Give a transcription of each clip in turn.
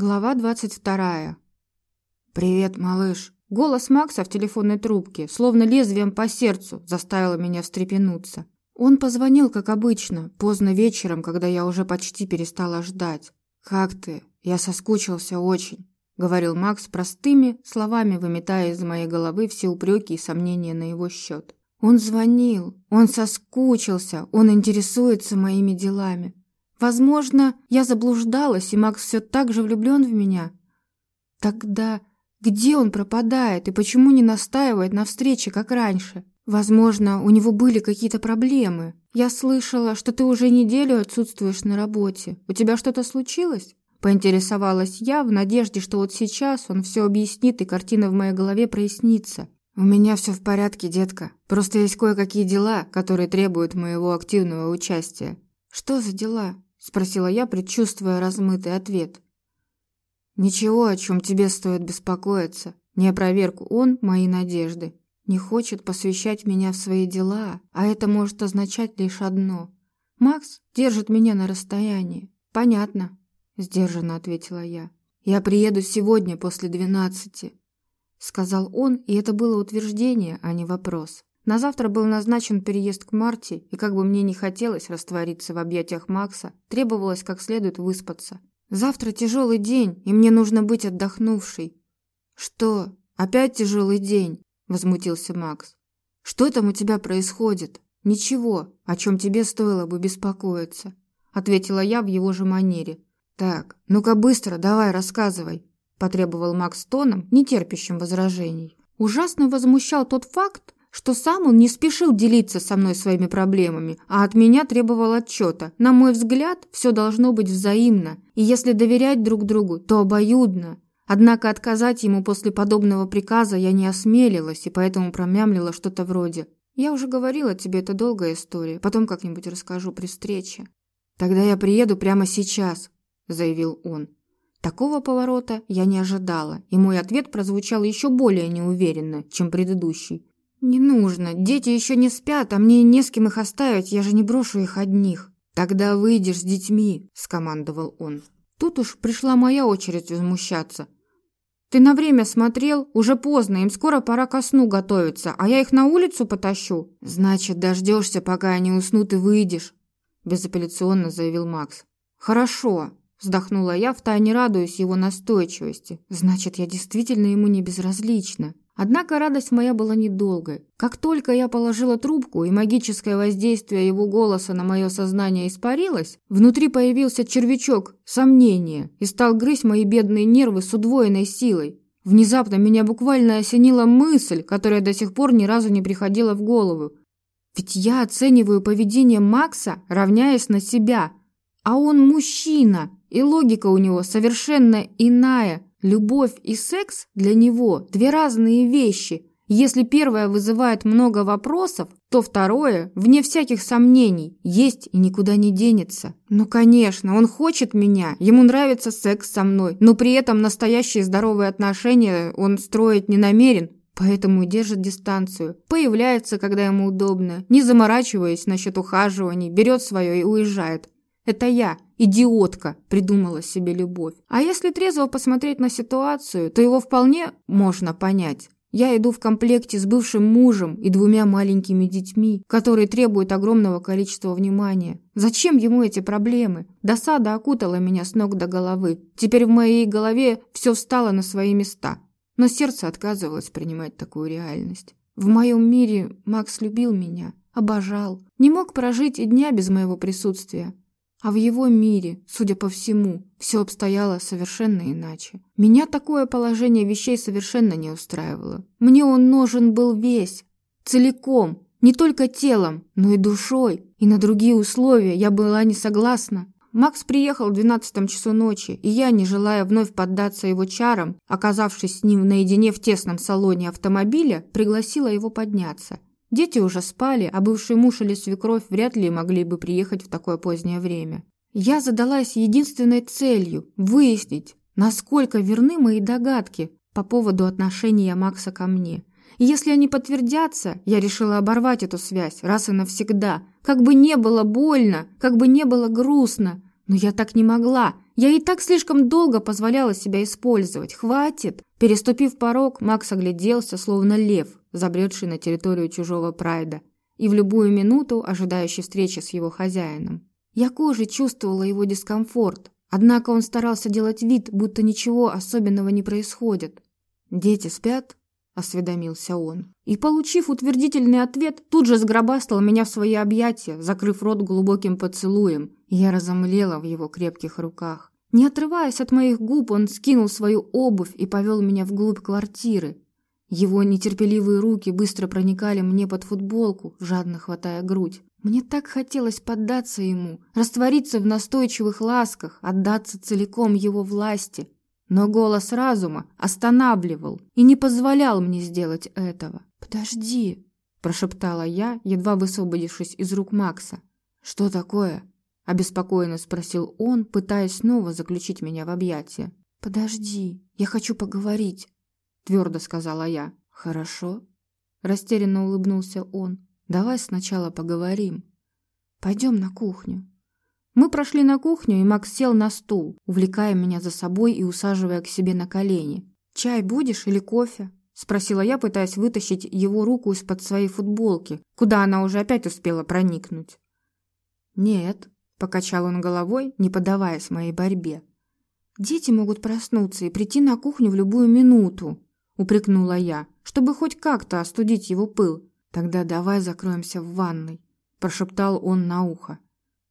Глава двадцать вторая. «Привет, малыш!» Голос Макса в телефонной трубке, словно лезвием по сердцу, заставил меня встрепенуться. Он позвонил, как обычно, поздно вечером, когда я уже почти перестала ждать. «Как ты? Я соскучился очень», — говорил Макс простыми словами, выметая из моей головы все упреки и сомнения на его счет. Он звонил, он соскучился, он интересуется моими делами. Возможно, я заблуждалась, и Макс все так же влюблен в меня. Тогда где он пропадает и почему не настаивает на встрече, как раньше? Возможно, у него были какие-то проблемы. Я слышала, что ты уже неделю отсутствуешь на работе. У тебя что-то случилось? Поинтересовалась я в надежде, что вот сейчас он все объяснит и картина в моей голове прояснится. У меня все в порядке, детка. Просто есть кое-какие дела, которые требуют моего активного участия. Что за дела? Спросила я, предчувствуя размытый ответ. Ничего, о чем тебе стоит беспокоиться. Не опроверг он мои надежды. Не хочет посвящать меня в свои дела, а это может означать лишь одно. Макс держит меня на расстоянии. Понятно, сдержанно ответила я. Я приеду сегодня после двенадцати, сказал он, и это было утверждение, а не вопрос. На завтра был назначен переезд к Марте, и как бы мне не хотелось раствориться в объятиях Макса, требовалось как следует выспаться. Завтра тяжелый день, и мне нужно быть отдохнувшей. Что? Опять тяжелый день? возмутился Макс. Что там у тебя происходит? Ничего, о чем тебе стоило бы беспокоиться, ответила я в его же манере. Так, ну-ка быстро, давай, рассказывай, потребовал Макс тоном, не терпящим возражений. Ужасно возмущал тот факт, что сам он не спешил делиться со мной своими проблемами, а от меня требовал отчета. На мой взгляд, все должно быть взаимно, и если доверять друг другу, то обоюдно. Однако отказать ему после подобного приказа я не осмелилась, и поэтому промямлила что-то вроде «Я уже говорила тебе, это долгая история, потом как-нибудь расскажу при встрече». «Тогда я приеду прямо сейчас», – заявил он. Такого поворота я не ожидала, и мой ответ прозвучал еще более неуверенно, чем предыдущий. «Не нужно. Дети еще не спят, а мне не с кем их оставить, я же не брошу их одних». «Тогда выйдешь с детьми», – скомандовал он. Тут уж пришла моя очередь возмущаться. «Ты на время смотрел? Уже поздно, им скоро пора ко сну готовиться, а я их на улицу потащу». «Значит, дождешься, пока они уснут и выйдешь», – безапелляционно заявил Макс. «Хорошо», – вздохнула я, втайне радуясь его настойчивости. «Значит, я действительно ему не безразлична». Однако радость моя была недолгой. Как только я положила трубку, и магическое воздействие его голоса на мое сознание испарилось, внутри появился червячок сомнения и стал грызть мои бедные нервы с удвоенной силой. Внезапно меня буквально осенила мысль, которая до сих пор ни разу не приходила в голову. Ведь я оцениваю поведение Макса, равняясь на себя. А он мужчина, и логика у него совершенно иная – Любовь и секс для него – две разные вещи. Если первое вызывает много вопросов, то второе, вне всяких сомнений, есть и никуда не денется. Ну, конечно, он хочет меня, ему нравится секс со мной, но при этом настоящие здоровые отношения он строить не намерен, поэтому держит дистанцию. Появляется, когда ему удобно, не заморачиваясь насчет ухаживаний, берет свое и уезжает. Это я, идиотка, придумала себе любовь. А если трезво посмотреть на ситуацию, то его вполне можно понять. Я иду в комплекте с бывшим мужем и двумя маленькими детьми, которые требуют огромного количества внимания. Зачем ему эти проблемы? Досада окутала меня с ног до головы. Теперь в моей голове все встало на свои места. Но сердце отказывалось принимать такую реальность. В моем мире Макс любил меня, обожал, не мог прожить и дня без моего присутствия. А в его мире, судя по всему, все обстояло совершенно иначе. Меня такое положение вещей совершенно не устраивало. Мне он нужен был весь, целиком, не только телом, но и душой. И на другие условия я была не согласна. Макс приехал в двенадцатом часу ночи, и я, не желая вновь поддаться его чарам, оказавшись с ним наедине в тесном салоне автомобиля, пригласила его подняться. Дети уже спали, а бывший муж или свекровь вряд ли могли бы приехать в такое позднее время. Я задалась единственной целью – выяснить, насколько верны мои догадки по поводу отношения Макса ко мне. И если они подтвердятся, я решила оборвать эту связь раз и навсегда. Как бы не было больно, как бы не было грустно, Но я так не могла. Я и так слишком долго позволяла себя использовать. Хватит. Переступив порог, Макс огляделся, словно лев, забредший на территорию чужого прайда, и в любую минуту ожидающий встречи с его хозяином. Я кожей чувствовала его дискомфорт, однако он старался делать вид, будто ничего особенного не происходит. «Дети спят?» – осведомился он. И, получив утвердительный ответ, тут же сгробастал меня в свои объятия, закрыв рот глубоким поцелуем, я разомлела в его крепких руках. Не отрываясь от моих губ, он скинул свою обувь и повел меня вглубь квартиры. Его нетерпеливые руки быстро проникали мне под футболку, жадно хватая грудь. Мне так хотелось поддаться ему, раствориться в настойчивых ласках, отдаться целиком его власти. Но голос разума останавливал и не позволял мне сделать этого. «Подожди», – прошептала я, едва высвободившись из рук Макса. «Что такое?» – обеспокоенно спросил он, пытаясь снова заключить меня в объятия. «Подожди, я хочу поговорить», – твердо сказала я. «Хорошо», – растерянно улыбнулся он. «Давай сначала поговорим. Пойдем на кухню». Мы прошли на кухню, и Макс сел на стул, увлекая меня за собой и усаживая к себе на колени. «Чай будешь или кофе?» – спросила я, пытаясь вытащить его руку из-под своей футболки, куда она уже опять успела проникнуть. «Нет», – покачал он головой, не поддаваясь моей борьбе. «Дети могут проснуться и прийти на кухню в любую минуту», – упрекнула я, чтобы хоть как-то остудить его пыл. «Тогда давай закроемся в ванной», – прошептал он на ухо.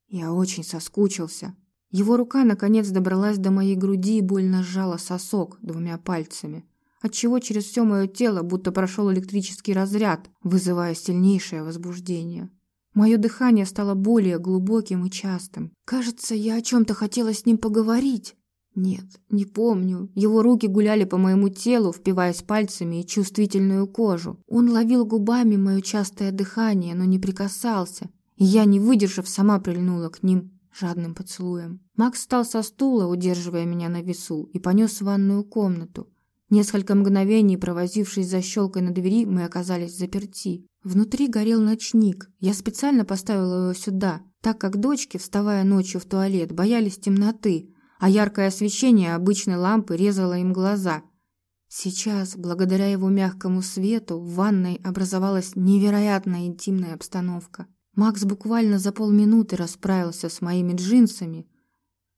Я очень соскучился. Его рука наконец добралась до моей груди и больно сжала сосок двумя пальцами, отчего через все мое тело будто прошел электрический разряд, вызывая сильнейшее возбуждение. Мое дыхание стало более глубоким и частым. Кажется, я о чем-то хотела с ним поговорить. Нет, не помню. Его руки гуляли по моему телу, впиваясь пальцами и чувствительную кожу. Он ловил губами мое частое дыхание, но не прикасался, и я, не выдержав, сама прильнула к ним жадным поцелуем. Макс встал со стула, удерживая меня на весу, и понес в ванную комнату. Несколько мгновений, провозившись за щелкой на двери, мы оказались заперти. Внутри горел ночник. Я специально поставила его сюда, так как дочки, вставая ночью в туалет, боялись темноты, а яркое освещение обычной лампы резало им глаза. Сейчас, благодаря его мягкому свету, в ванной образовалась невероятная интимная обстановка. Макс буквально за полминуты расправился с моими джинсами.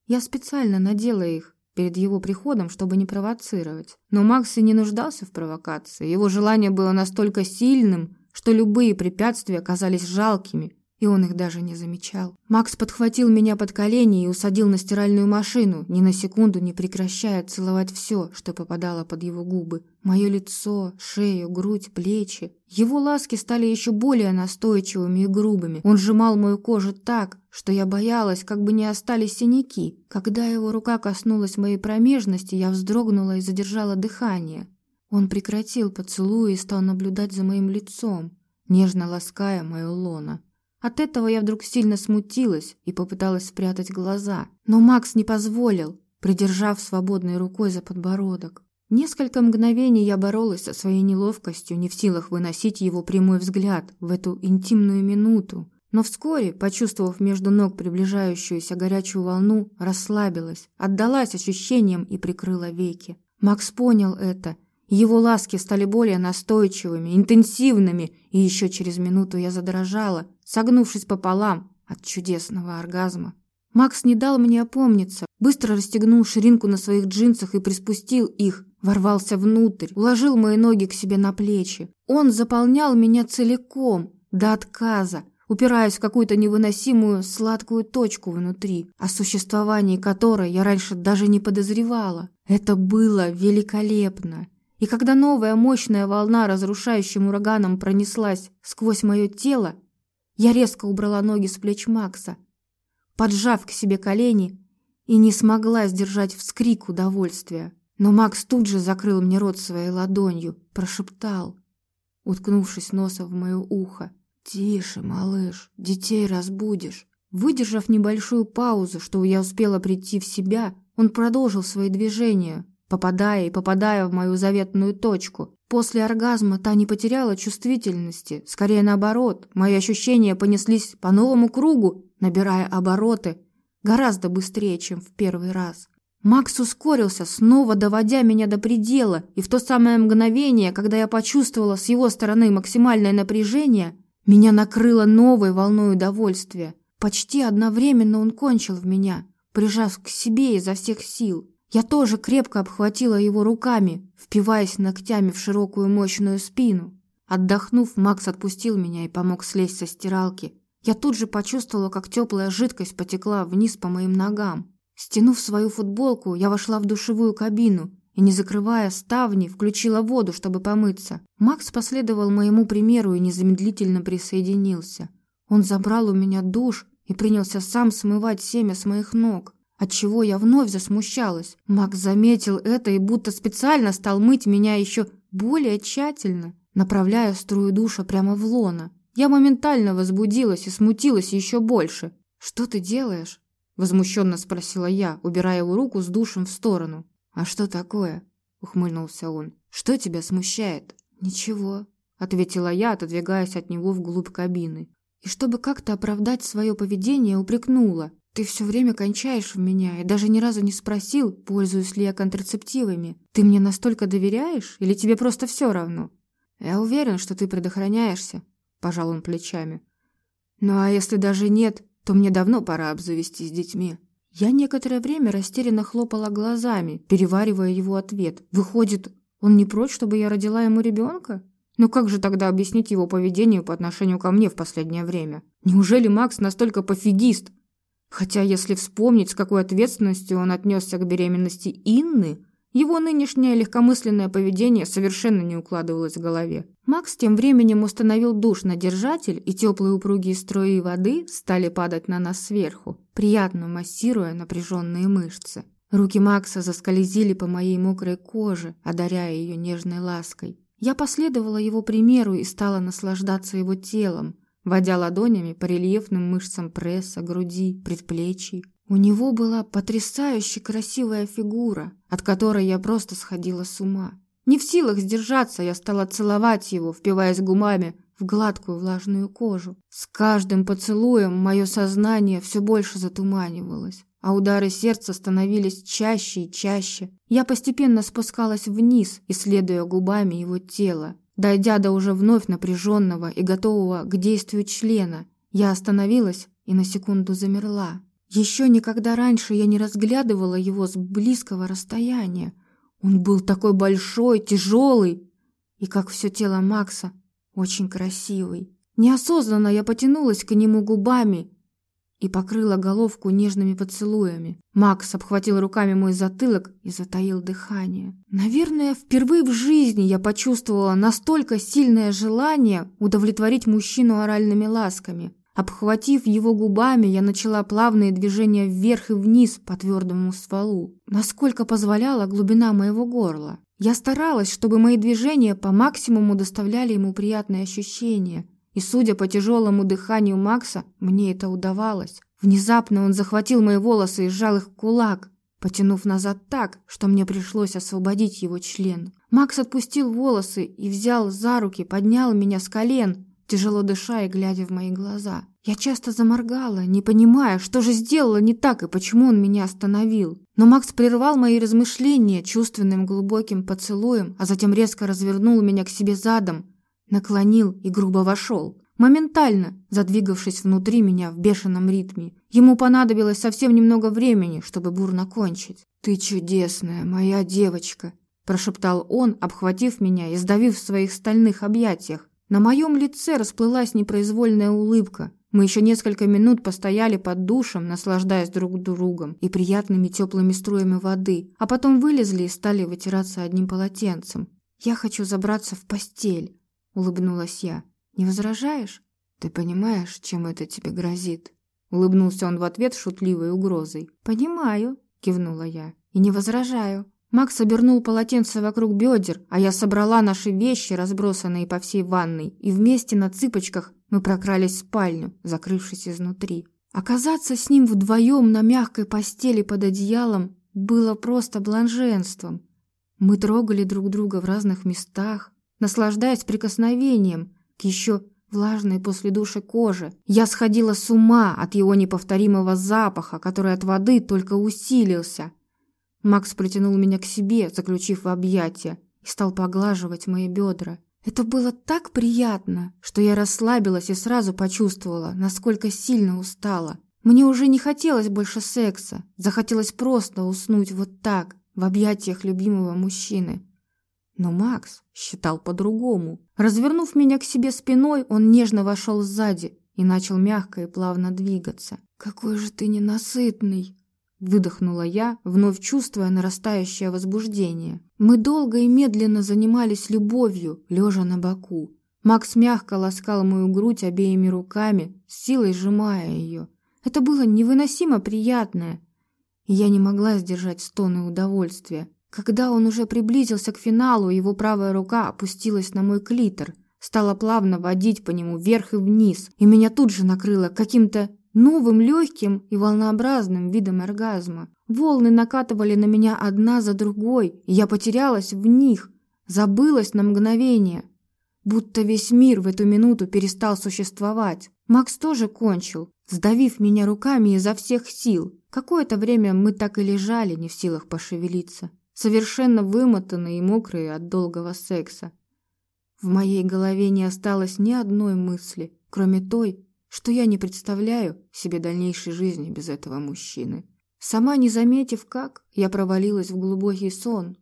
Я специально надела их перед его приходом, чтобы не провоцировать. Но Макс и не нуждался в провокации. Его желание было настолько сильным, что любые препятствия казались жалкими, и он их даже не замечал. Макс подхватил меня под колени и усадил на стиральную машину, ни на секунду не прекращая целовать все, что попадало под его губы. Мое лицо, шею, грудь, плечи. Его ласки стали еще более настойчивыми и грубыми. Он сжимал мою кожу так, что я боялась, как бы не остались синяки. Когда его рука коснулась моей промежности, я вздрогнула и задержала дыхание. Он прекратил поцелуй и стал наблюдать за моим лицом, нежно лаская мое лоно. От этого я вдруг сильно смутилась и попыталась спрятать глаза, но Макс не позволил, придержав свободной рукой за подбородок. Несколько мгновений я боролась со своей неловкостью, не в силах выносить его прямой взгляд в эту интимную минуту. Но вскоре, почувствовав между ног приближающуюся горячую волну, расслабилась, отдалась ощущениям и прикрыла веки. Макс понял это его ласки стали более настойчивыми, интенсивными, и еще через минуту я задрожала, согнувшись пополам от чудесного оргазма. Макс не дал мне опомниться, быстро расстегнул ширинку на своих джинсах и приспустил их, ворвался внутрь, уложил мои ноги к себе на плечи. Он заполнял меня целиком, до отказа, упираясь в какую-то невыносимую сладкую точку внутри, о существовании которой я раньше даже не подозревала. Это было великолепно. И когда новая мощная волна разрушающим ураганом пронеслась сквозь мое тело, я резко убрала ноги с плеч Макса, поджав к себе колени, и не смогла сдержать вскрик удовольствия. Но Макс тут же закрыл мне рот своей ладонью, прошептал, уткнувшись носом в мое ухо. «Тише, малыш, детей разбудишь». Выдержав небольшую паузу, чтобы я успела прийти в себя, он продолжил свои движения, попадая и попадая в мою заветную точку. После оргазма та не потеряла чувствительности, скорее наоборот, мои ощущения понеслись по новому кругу, набирая обороты. гораздо быстрее, чем в первый раз. Макс ускорился, снова доводя меня до предела, и в то самое мгновение, когда я почувствовала с его стороны максимальное напряжение, меня накрыло новой волной удовольствия. Почти одновременно он кончил в меня, прижав к себе изо всех сил. Я тоже крепко обхватила его руками, впиваясь ногтями в широкую мощную спину. Отдохнув, Макс отпустил меня и помог слезть со стиралки. Я тут же почувствовала, как теплая жидкость потекла вниз по моим ногам. Стянув свою футболку, я вошла в душевую кабину и, не закрывая ставни, включила воду, чтобы помыться. Макс последовал моему примеру и незамедлительно присоединился. Он забрал у меня душ и принялся сам смывать семя с моих ног, отчего я вновь засмущалась. Макс заметил это и будто специально стал мыть меня еще более тщательно, направляя струю душа прямо в лона. Я моментально возбудилась и смутилась еще больше. «Что ты делаешь?» Возмущенно спросила я, убирая его руку с душем в сторону. «А что такое?» — ухмыльнулся он. «Что тебя смущает?» «Ничего», — ответила я, отодвигаясь от него вглубь кабины. И чтобы как-то оправдать свое поведение, упрекнула. «Ты все время кончаешь в меня и даже ни разу не спросил, пользуюсь ли я контрацептивами. Ты мне настолько доверяешь или тебе просто все равно?» «Я уверен, что ты предохраняешься», — пожал он плечами. «Ну а если даже нет, то мне давно пора обзавестись детьми. Я некоторое время растерянно хлопала глазами, переваривая его ответ. Выходит, он не прочь, чтобы я родила ему ребенка? Но как же тогда объяснить его поведению по отношению ко мне в последнее время? Неужели Макс настолько пофигист? Хотя, если вспомнить, с какой ответственностью он отнесся к беременности Инны, его нынешнее легкомысленное поведение совершенно не укладывалось в голове. Макс тем временем установил душ на держатель, и теплые упругие струи воды стали падать на нас сверху, приятно массируя напряженные мышцы. Руки Макса заскользили по моей мокрой коже, одаряя ее нежной лаской. Я последовала его примеру и стала наслаждаться его телом, водя ладонями по рельефным мышцам пресса, груди, предплечий. У него была потрясающе красивая фигура, от которой я просто сходила с ума. Не в силах сдержаться, я стала целовать его, впиваясь губами в гладкую влажную кожу. С каждым поцелуем мое сознание все больше затуманивалось, а удары сердца становились чаще и чаще. Я постепенно спускалась вниз, исследуя губами его тело. Дойдя до уже вновь напряженного и готового к действию члена, я остановилась и на секунду замерла. Еще никогда раньше я не разглядывала его с близкого расстояния. Он был такой большой, тяжелый, и, как все тело Макса, очень красивый. Неосознанно я потянулась к нему губами и покрыла головку нежными поцелуями. Макс обхватил руками мой затылок и затаил дыхание. Наверное, впервые в жизни я почувствовала настолько сильное желание удовлетворить мужчину оральными ласками. Обхватив его губами, я начала плавные движения вверх и вниз по твердому стволу, насколько позволяла глубина моего горла. Я старалась, чтобы мои движения по максимуму доставляли ему приятные ощущения, и, судя по тяжелому дыханию Макса, мне это удавалось. Внезапно он захватил мои волосы и сжал их в кулак, потянув назад так, что мне пришлось освободить его член. Макс отпустил волосы и взял за руки, поднял меня с колен, тяжело дыша и глядя в мои глаза. Я часто заморгала, не понимая, что же сделала не так и почему он меня остановил. Но Макс прервал мои размышления чувственным глубоким поцелуем, а затем резко развернул меня к себе задом, наклонил и грубо вошел. Моментально, задвигавшись внутри меня в бешеном ритме. Ему понадобилось совсем немного времени, чтобы бурно кончить. «Ты чудесная, моя девочка!» прошептал он, обхватив меня и сдавив в своих стальных объятиях. На моем лице расплылась непроизвольная улыбка. Мы еще несколько минут постояли под душем, наслаждаясь друг другом и приятными теплыми струями воды, а потом вылезли и стали вытираться одним полотенцем. «Я хочу забраться в постель», — улыбнулась я. «Не возражаешь?» «Ты понимаешь, чем это тебе грозит?» Улыбнулся он в ответ шутливой угрозой. «Понимаю», — кивнула я, — «и не возражаю». Макс обернул полотенце вокруг бедер, а я собрала наши вещи, разбросанные по всей ванной, и вместе на цыпочках мы прокрались в спальню, закрывшись изнутри. Оказаться с ним вдвоем на мягкой постели под одеялом было просто блаженством. Мы трогали друг друга в разных местах, наслаждаясь прикосновением к еще влажной после душа кожи. Я сходила с ума от его неповторимого запаха, который от воды только усилился. Макс притянул меня к себе, заключив в объятия, и стал поглаживать мои бедра. Это было так приятно, что я расслабилась и сразу почувствовала, насколько сильно устала. Мне уже не хотелось больше секса, захотелось просто уснуть вот так, в объятиях любимого мужчины. Но Макс считал по-другому. Развернув меня к себе спиной, он нежно вошел сзади и начал мягко и плавно двигаться. «Какой же ты ненасытный!» Выдохнула я, вновь чувствуя нарастающее возбуждение. Мы долго и медленно занимались любовью, лежа на боку. Макс мягко ласкал мою грудь обеими руками, с силой сжимая ее. Это было невыносимо приятное, я не могла сдержать стоны удовольствия. Когда он уже приблизился к финалу, его правая рука опустилась на мой клитор, стала плавно водить по нему вверх и вниз, и меня тут же накрыло каким-то новым легким и волнообразным видом оргазма. Волны накатывали на меня одна за другой, и я потерялась в них, забылась на мгновение. Будто весь мир в эту минуту перестал существовать. Макс тоже кончил, сдавив меня руками изо всех сил. Какое-то время мы так и лежали, не в силах пошевелиться, совершенно вымотанные и мокрые от долгого секса. В моей голове не осталось ни одной мысли, кроме той, что я не представляю себе дальнейшей жизни без этого мужчины. Сама не заметив как, я провалилась в глубокий сон.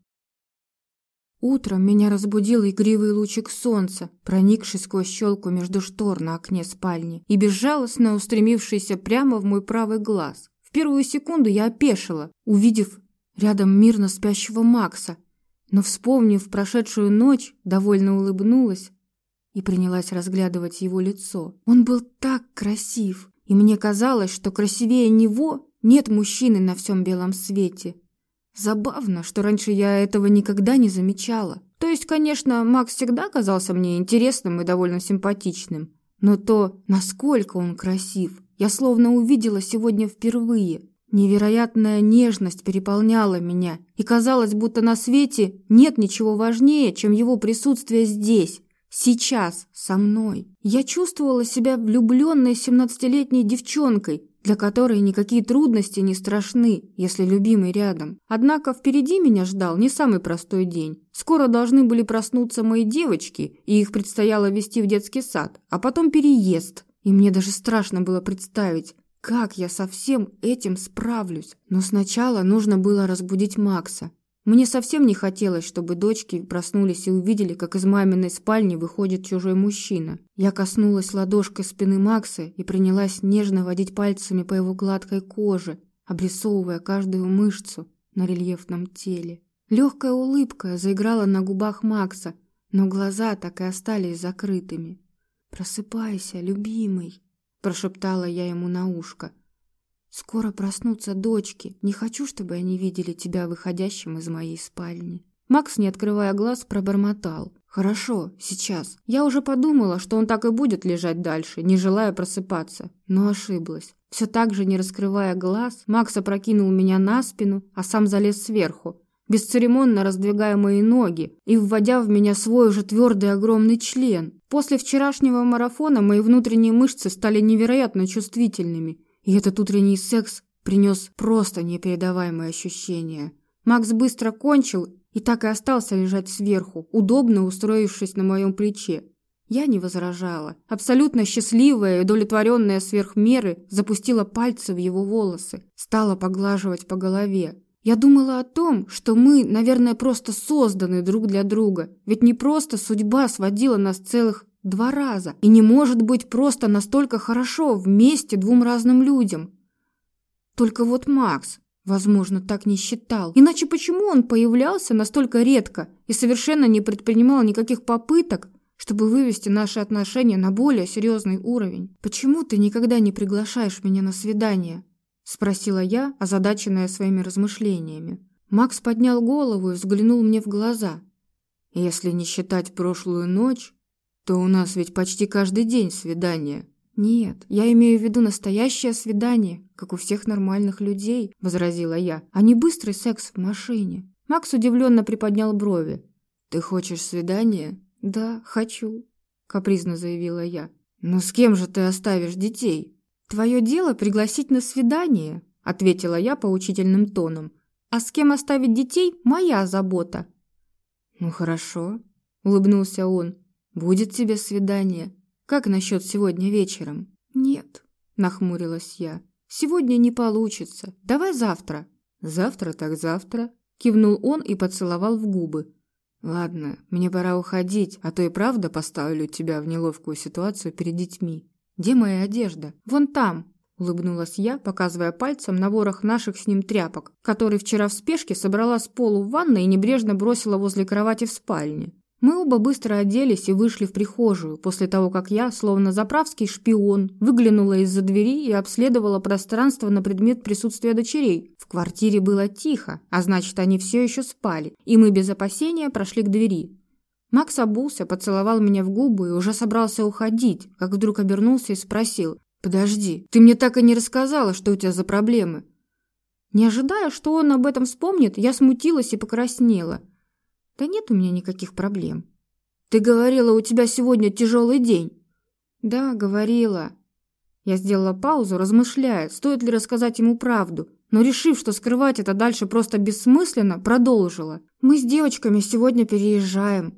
Утром меня разбудил игривый лучик солнца, проникший сквозь щелку между штор на окне спальни и безжалостно устремившийся прямо в мой правый глаз. В первую секунду я опешила, увидев рядом мирно спящего Макса, но, вспомнив прошедшую ночь, довольно улыбнулась и принялась разглядывать его лицо. Он был так красив, и мне казалось, что красивее него нет мужчины на всем белом свете. Забавно, что раньше я этого никогда не замечала. То есть, конечно, Макс всегда казался мне интересным и довольно симпатичным. Но то, насколько он красив, я словно увидела сегодня впервые. Невероятная нежность переполняла меня, и казалось, будто на свете нет ничего важнее, чем его присутствие здесь, Сейчас, со мной. Я чувствовала себя влюбленной семнадцатилетней девчонкой, для которой никакие трудности не страшны, если любимый рядом. Однако впереди меня ждал не самый простой день. Скоро должны были проснуться мои девочки, и их предстояло вести в детский сад, а потом переезд. И мне даже страшно было представить, как я со всем этим справлюсь. Но сначала нужно было разбудить Макса. Мне совсем не хотелось, чтобы дочки проснулись и увидели, как из маминой спальни выходит чужой мужчина. Я коснулась ладошкой спины Макса и принялась нежно водить пальцами по его гладкой коже, обрисовывая каждую мышцу на рельефном теле. Легкая улыбка заиграла на губах Макса, но глаза так и остались закрытыми. «Просыпайся, любимый», – прошептала я ему на ушко. Скоро проснутся дочки. Не хочу, чтобы они видели тебя выходящим из моей спальни. Макс, не открывая глаз, пробормотал. «Хорошо, сейчас. Я уже подумала, что он так и будет лежать дальше, не желая просыпаться, но ошиблась. Все так же, не раскрывая глаз, Макс опрокинул меня на спину, а сам залез сверху, бесцеремонно раздвигая мои ноги и вводя в меня свой уже твердый огромный член. После вчерашнего марафона мои внутренние мышцы стали невероятно чувствительными, и этот утренний секс принес просто непередаваемые ощущения. Макс быстро кончил и так и остался лежать сверху, удобно устроившись на моем плече. Я не возражала. Абсолютно счастливая и удовлетворенная сверх меры запустила пальцы в его волосы, стала поглаживать по голове. Я думала о том, что мы, наверное, просто созданы друг для друга. Ведь не просто судьба сводила нас целых Два раза. И не может быть просто настолько хорошо вместе двум разным людям. Только вот Макс, возможно, так не считал. Иначе почему он появлялся настолько редко и совершенно не предпринимал никаких попыток, чтобы вывести наши отношения на более серьезный уровень? Почему ты никогда не приглашаешь меня на свидание? Спросила я, озадаченная своими размышлениями. Макс поднял голову и взглянул мне в глаза. Если не считать прошлую ночь, то у нас ведь почти каждый день свидание. Нет, я имею в виду настоящее свидание, как у всех нормальных людей, возразила я, а не быстрый секс в машине. Макс удивленно приподнял брови. Ты хочешь свидание? Да, хочу, капризно заявила я. «Ну с кем же ты оставишь детей?» «Твое дело пригласить на свидание», — ответила я поучительным тоном. «А с кем оставить детей — моя забота». «Ну хорошо», — улыбнулся он. «Будет тебе свидание. Как насчет сегодня вечером?» «Нет», — нахмурилась я. «Сегодня не получится. Давай завтра». «Завтра так завтра», — кивнул он и поцеловал в губы. «Ладно, мне пора уходить, а то и правда поставлю тебя в неловкую ситуацию перед детьми. Где моя одежда? Вон там!» Улыбнулась я, показывая пальцем на ворох наших с ним тряпок, который вчера в спешке собрала с полу в ванной и небрежно бросила возле кровати в спальне. Мы оба быстро оделись и вышли в прихожую, после того, как я, словно заправский шпион, выглянула из-за двери и обследовала пространство на предмет присутствия дочерей. В квартире было тихо, а значит, они все еще спали, и мы без опасения прошли к двери. Макс обулся, поцеловал меня в губы и уже собрался уходить, как вдруг обернулся и спросил, «Подожди, ты мне так и не рассказала, что у тебя за проблемы?» Не ожидая, что он об этом вспомнит, я смутилась и покраснела – да нет у меня никаких проблем. Ты говорила, у тебя сегодня тяжелый день. Да, говорила. Я сделала паузу, размышляя, стоит ли рассказать ему правду, но решив, что скрывать это дальше просто бессмысленно, продолжила. Мы с девочками сегодня переезжаем.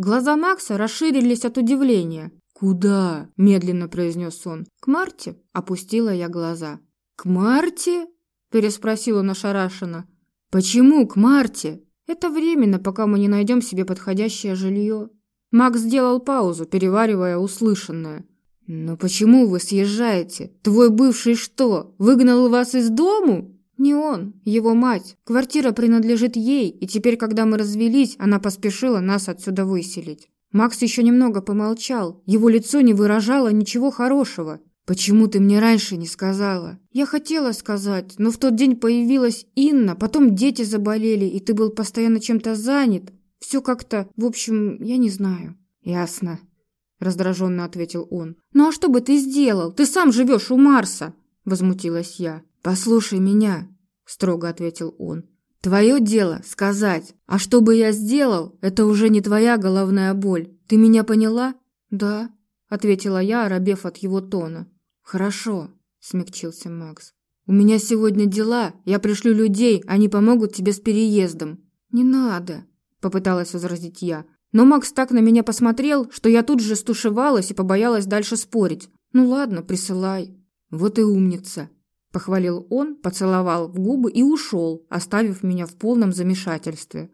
Глаза Макса расширились от удивления. «Куда?» – медленно произнес он. «К Марте», – опустила я глаза. «К Марте?» – переспросила ошарашенно. «Почему к Марте?» Это временно, пока мы не найдем себе подходящее жилье. Макс сделал паузу, переваривая услышанное. «Но почему вы съезжаете? Твой бывший что, выгнал вас из дому?» «Не он, его мать. Квартира принадлежит ей, и теперь, когда мы развелись, она поспешила нас отсюда выселить». Макс еще немного помолчал. Его лицо не выражало ничего хорошего. «Почему ты мне раньше не сказала?» «Я хотела сказать, но в тот день появилась Инна, потом дети заболели, и ты был постоянно чем-то занят. Все как-то... В общем, я не знаю». «Ясно», — раздраженно ответил он. «Ну а что бы ты сделал? Ты сам живешь у Марса!» — возмутилась я. «Послушай меня», — строго ответил он. «Твое дело сказать, а что бы я сделал, это уже не твоя головная боль. Ты меня поняла?» «Да», ответила я, оробев от его тона. Хорошо, смягчился Макс. У меня сегодня дела, я пришлю людей, они помогут тебе с переездом. Не надо, попыталась возразить я. Но Макс так на меня посмотрел, что я тут же стушевалась и побоялась дальше спорить. Ну ладно, присылай. Вот и умница, похвалил он, поцеловал в губы и ушел, оставив меня в полном замешательстве.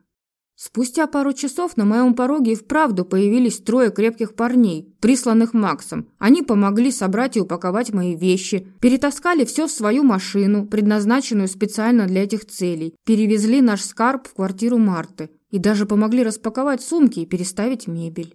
Спустя пару часов на моем пороге и вправду появились трое крепких парней, присланных Максом. Они помогли собрать и упаковать мои вещи, перетаскали все в свою машину, предназначенную специально для этих целей, перевезли наш скарб в квартиру Марты и даже помогли распаковать сумки и переставить мебель.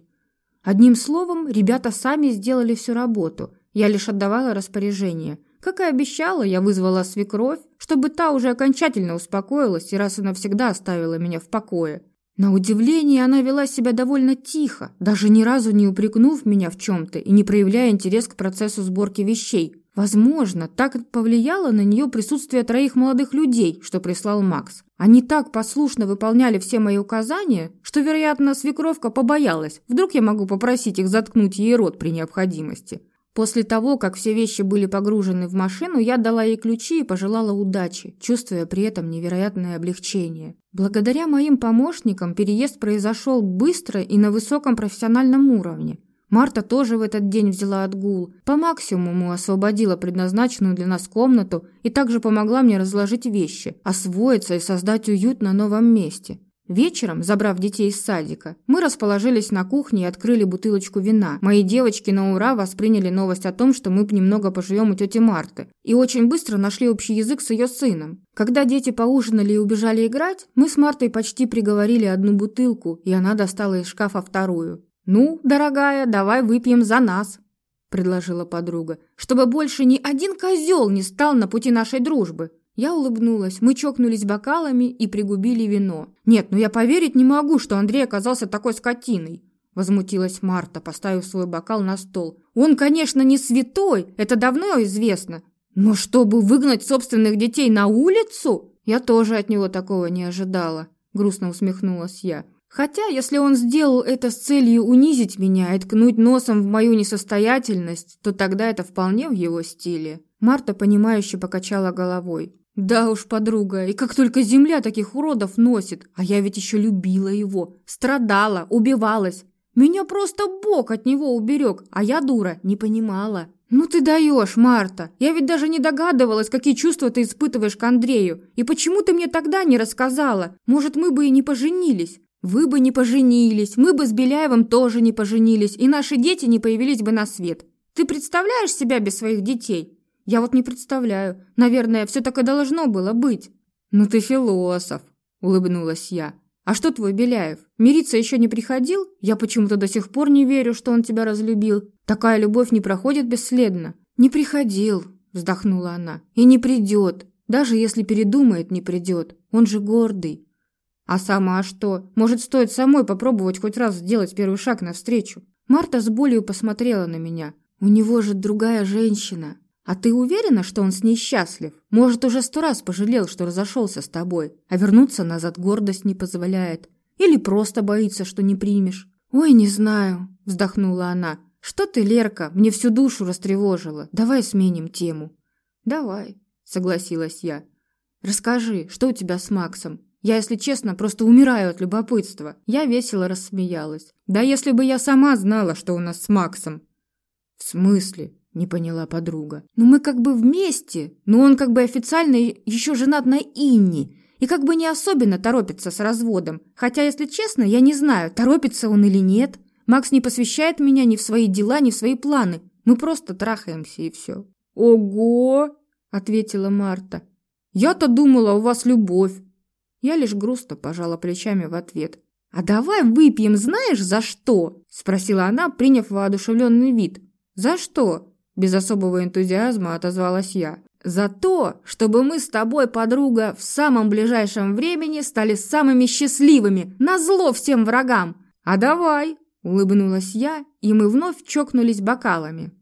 Одним словом, ребята сами сделали всю работу, я лишь отдавала распоряжение. Как и обещала, я вызвала свекровь, чтобы та уже окончательно успокоилась и раз и навсегда оставила меня в покое. На удивление она вела себя довольно тихо, даже ни разу не упрекнув меня в чем-то и не проявляя интерес к процессу сборки вещей. Возможно, так повлияло на нее присутствие троих молодых людей, что прислал Макс. Они так послушно выполняли все мои указания, что, вероятно, свекровка побоялась. Вдруг я могу попросить их заткнуть ей рот при необходимости. После того, как все вещи были погружены в машину, я дала ей ключи и пожелала удачи, чувствуя при этом невероятное облегчение. Благодаря моим помощникам переезд произошел быстро и на высоком профессиональном уровне. Марта тоже в этот день взяла отгул. По максимуму освободила предназначенную для нас комнату и также помогла мне разложить вещи, освоиться и создать уют на новом месте. Вечером, забрав детей из садика, мы расположились на кухне и открыли бутылочку вина. Мои девочки на ура восприняли новость о том, что мы немного поживем у тети Марты, и очень быстро нашли общий язык с ее сыном. Когда дети поужинали и убежали играть, мы с Мартой почти приговорили одну бутылку, и она достала из шкафа вторую. «Ну, дорогая, давай выпьем за нас», – предложила подруга, «чтобы больше ни один козел не стал на пути нашей дружбы». Я улыбнулась, мы чокнулись бокалами и пригубили вино. «Нет, ну я поверить не могу, что Андрей оказался такой скотиной!» Возмутилась Марта, поставив свой бокал на стол. «Он, конечно, не святой, это давно известно. Но чтобы выгнать собственных детей на улицу, я тоже от него такого не ожидала», грустно усмехнулась я. Хотя, если он сделал это с целью унизить меня и ткнуть носом в мою несостоятельность, то тогда это вполне в его стиле. Марта, понимающе покачала головой. «Да уж, подруга, и как только земля таких уродов носит, а я ведь еще любила его, страдала, убивалась. Меня просто Бог от него уберег, а я, дура, не понимала». «Ну ты даешь, Марта! Я ведь даже не догадывалась, какие чувства ты испытываешь к Андрею. И почему ты мне тогда не рассказала? Может, мы бы и не поженились? Вы бы не поженились, мы бы с Беляевым тоже не поженились, и наши дети не появились бы на свет. Ты представляешь себя без своих детей? Я вот не представляю. Наверное, все так и должно было быть». «Ну ты философ», — улыбнулась я. «А что твой Беляев? Мириться еще не приходил? Я почему-то до сих пор не верю, что он тебя разлюбил. Такая любовь не проходит бесследно». «Не приходил», — вздохнула она. «И не придет. Даже если передумает, не придет. Он же гордый». «А сама что? Может, стоит самой попробовать хоть раз сделать первый шаг навстречу?» Марта с болью посмотрела на меня. «У него же другая женщина. А ты уверена, что он с ней счастлив? Может, уже сто раз пожалел, что разошелся с тобой, а вернуться назад гордость не позволяет? Или просто боится, что не примешь?» «Ой, не знаю», — вздохнула она. «Что ты, Лерка, мне всю душу растревожила. Давай сменим тему». «Давай», — согласилась я. «Расскажи, что у тебя с Максом? Я, если честно, просто умираю от любопытства». Я весело рассмеялась. «Да если бы я сама знала, что у нас с Максом». «В смысле?» Не поняла подруга. Ну мы как бы вместе, но он как бы официально еще женат на Инне и как бы не особенно торопится с разводом. Хотя, если честно, я не знаю, торопится он или нет. Макс не посвящает меня ни в свои дела, ни в свои планы. Мы просто трахаемся и все. Ого, ответила Марта. Я-то думала, у вас любовь. Я лишь грустно пожала плечами в ответ. «А давай выпьем, знаешь, за что?» – спросила она, приняв воодушевленный вид. «За что?» Без особого энтузиазма отозвалась я. «За то, чтобы мы с тобой, подруга, в самом ближайшем времени стали самыми счастливыми, назло всем врагам!» «А давай!» – улыбнулась я, и мы вновь чокнулись бокалами.